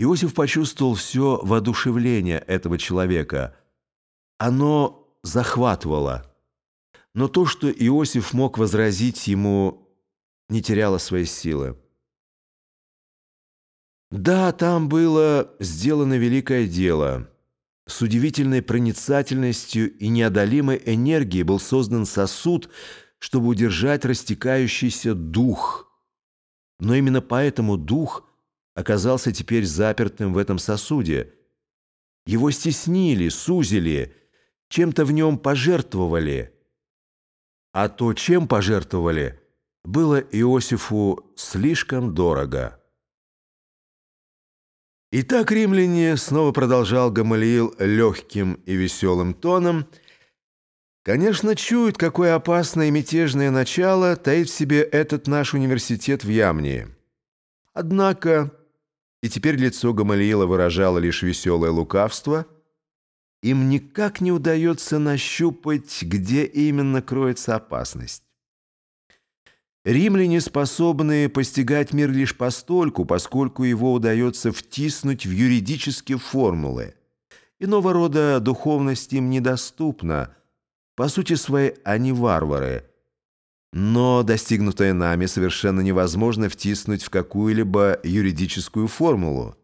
Иосиф почувствовал все воодушевление этого человека. Оно захватывало. Но то, что Иосиф мог возразить ему, не теряло своей силы. Да, там было сделано великое дело. С удивительной проницательностью и неодолимой энергией был создан сосуд, чтобы удержать растекающийся дух. Но именно поэтому дух оказался теперь запертым в этом сосуде. Его стеснили, сузили, чем-то в нем пожертвовали. А то, чем пожертвовали, было Иосифу слишком дорого. Итак, римляне, снова продолжал Гамалиил легким и веселым тоном, конечно, чуют, какое опасное и мятежное начало таит в себе этот наш университет в Ямнии. Однако, и теперь лицо Гамалиила выражало лишь веселое лукавство, им никак не удается нащупать, где именно кроется опасность. Римляне способны постигать мир лишь постольку, поскольку его удается втиснуть в юридические формулы. Иного рода духовность им недоступна. По сути своей они варвары. Но достигнутое нами совершенно невозможно втиснуть в какую-либо юридическую формулу.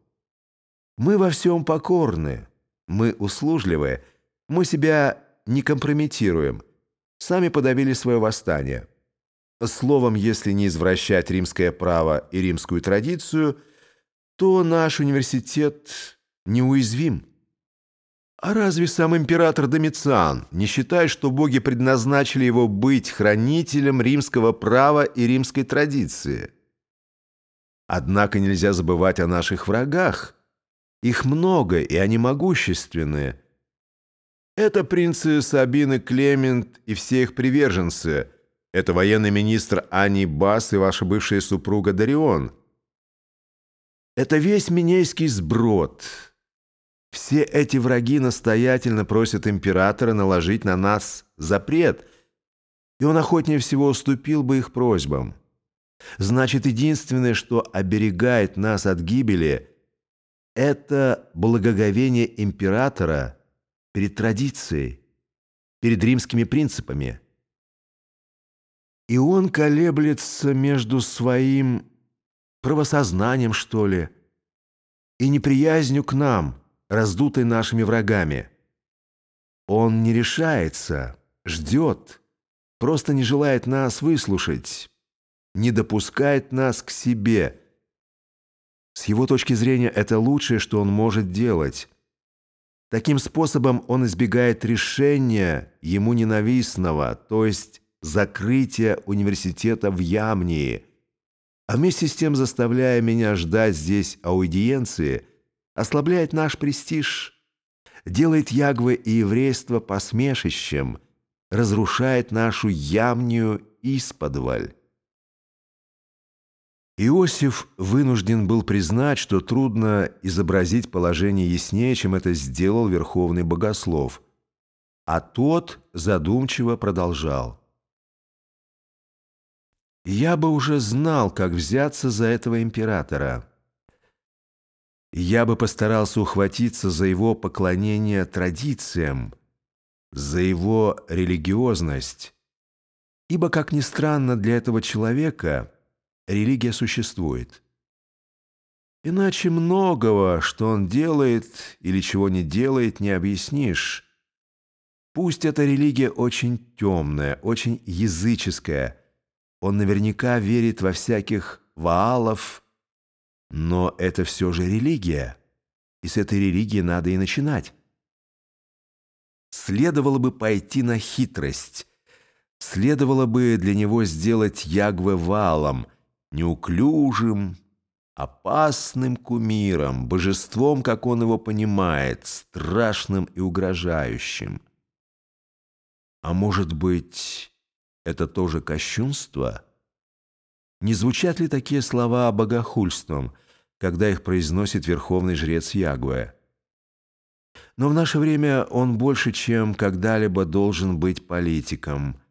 Мы во всем покорны, мы услужливы, мы себя не компрометируем, сами подавили свое восстание. Словом, если не извращать римское право и римскую традицию, то наш университет неуязвим. А разве сам император Домициан не считает, что боги предназначили его быть хранителем римского права и римской традиции? Однако нельзя забывать о наших врагах. Их много, и они могущественные. Это принцы Сабины Клемент и все их приверженцы – это военный министр Ани Бас и ваша бывшая супруга Дарион. Это весь Минейский сброд. Все эти враги настоятельно просят императора наложить на нас запрет, и он охотнее всего уступил бы их просьбам. Значит, единственное, что оберегает нас от гибели, это благоговение императора перед традицией, перед римскими принципами. И он колеблется между своим правосознанием, что ли, и неприязнью к нам, раздутой нашими врагами. Он не решается, ждет, просто не желает нас выслушать, не допускает нас к себе. С его точки зрения это лучшее, что он может делать. Таким способом он избегает решения ему ненавистного, то есть закрытия университета в Ямнии, а вместе с тем заставляя меня ждать здесь аудиенции, ослабляет наш престиж, делает Ягвы и еврейство посмешищем, разрушает нашу Ямнию исподволь. Иосиф вынужден был признать, что трудно изобразить положение яснее, чем это сделал верховный богослов, а тот задумчиво продолжал – я бы уже знал, как взяться за этого императора. Я бы постарался ухватиться за его поклонение традициям, за его религиозность. Ибо, как ни странно для этого человека, религия существует. Иначе многого, что он делает или чего не делает, не объяснишь. Пусть эта религия очень темная, очень языческая – он наверняка верит во всяких ваалов, но это все же религия, и с этой религии надо и начинать. Следовало бы пойти на хитрость, следовало бы для него сделать Ягве валом, неуклюжим, опасным кумиром, божеством, как он его понимает, страшным и угрожающим. А может быть это тоже кощунство? Не звучат ли такие слова богохульством, когда их произносит верховный жрец Ягуэ? Но в наше время он больше, чем когда-либо должен быть политиком –